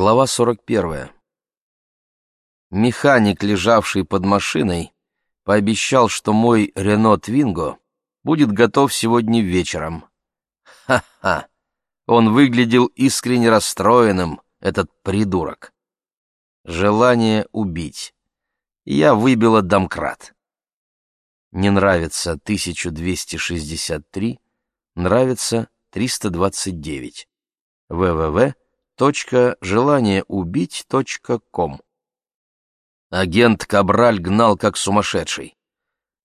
Глава 41. Механик, лежавший под машиной, пообещал, что мой Рено Твинго будет готов сегодня вечером. Ха-ха! Он выглядел искренне расстроенным, этот придурок. Желание убить. Я выбила домкрат. Не нравится 1263, нравится 329. www.желаниеубить.ком Агент Кабраль гнал как сумасшедший.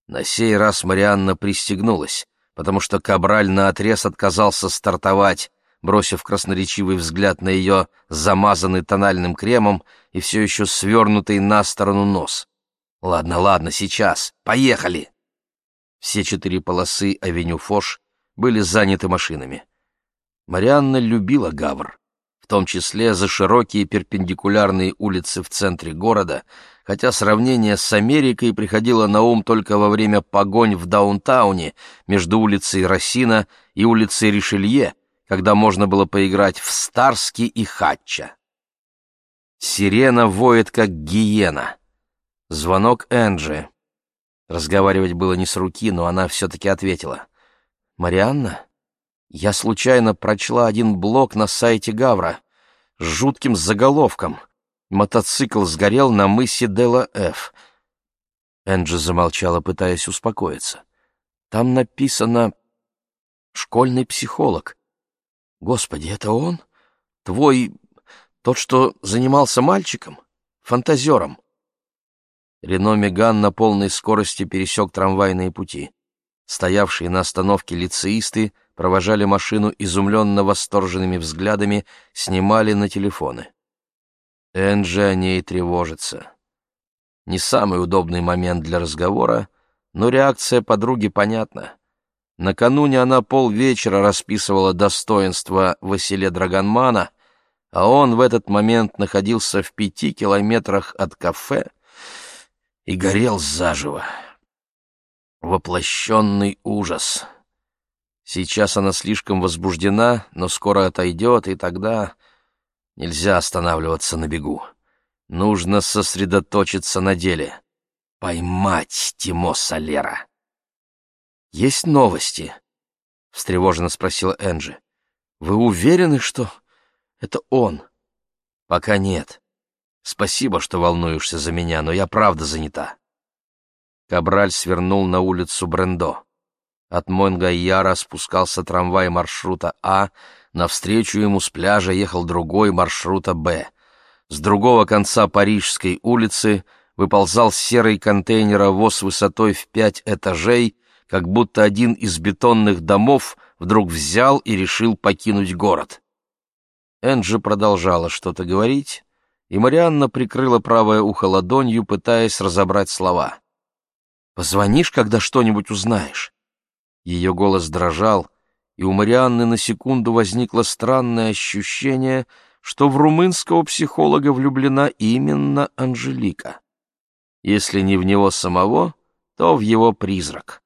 На сей раз Марианна пристегнулась, потому что Кабраль наотрез отказался стартовать, бросив красноречивый взгляд на ее замазанный тональным кремом и все еще свернутый на сторону нос. «Ладно, ладно, сейчас. Поехали!» Все четыре полосы авеню Фош были заняты машинами. Марианна любила Гавр, в том числе за широкие перпендикулярные улицы в центре города, хотя сравнение с Америкой приходило на ум только во время погонь в даунтауне между улицей Росина и улицей Ришелье, когда можно было поиграть в Старски и Хатча. Сирена воет, как гиена. Звонок Энджи. Разговаривать было не с руки, но она все-таки ответила. «Марианна, я случайно прочла один блог на сайте Гавра с жутким заголовком. Мотоцикл сгорел на мысе Дела Ф. Энджи замолчала, пытаясь успокоиться. Там написано «Школьный психолог». Господи, это он? Твой... тот, что занимался мальчиком? Фантазером? Рено Меган на полной скорости пересек трамвайные пути. Стоявшие на остановке лицеисты провожали машину изумленно восторженными взглядами, снимали на телефоны. Энджи о ней тревожится. Не самый удобный момент для разговора, но реакция подруги понятна. Накануне она полвечера расписывала достоинства Василия Драгонмана, а он в этот момент находился в пяти километрах от кафе, и горел заживо. Воплощенный ужас. Сейчас она слишком возбуждена, но скоро отойдет, и тогда нельзя останавливаться на бегу. Нужно сосредоточиться на деле. Поймать Тимо Солера. «Есть новости?» — встревоженно спросила Энджи. «Вы уверены, что это он?» «Пока нет. Спасибо, что волнуешься за меня, но я правда занята. Кабраль свернул на улицу Брендо. От Монгайяра спускался трамвай маршрута А, навстречу ему с пляжа ехал другой маршрута Б. С другого конца Парижской улицы выползал серый контейнеровоз высотой в пять этажей, как будто один из бетонных домов вдруг взял и решил покинуть город. Энджи продолжала что-то говорить, и Марианна прикрыла правое ухо ладонью, пытаясь разобрать слова. «Позвонишь, когда что-нибудь узнаешь?» Ее голос дрожал, и у Марианны на секунду возникло странное ощущение, что в румынского психолога влюблена именно Анжелика. Если не в него самого, то в его призрак.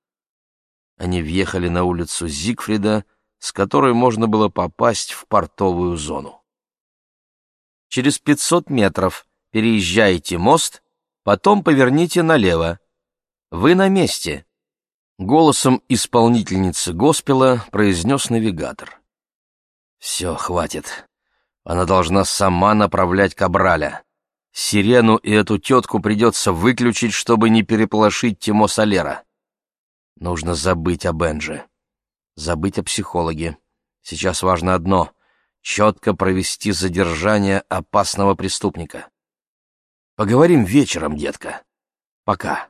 Они въехали на улицу Зигфрида, с которой можно было попасть в портовую зону. Через 500 метров переезжаете мост, потом поверните налево. Вы на месте. Голосом исполнительницы госпела произнес навигатор. Все, хватит. Она должна сама направлять Кабраля. Сирену и эту тетку придется выключить, чтобы не переполошить Тимо Солера. Нужно забыть о Бенже. Забыть о психологе. Сейчас важно одно четко провести задержание опасного преступника. Поговорим вечером, детка. Пока.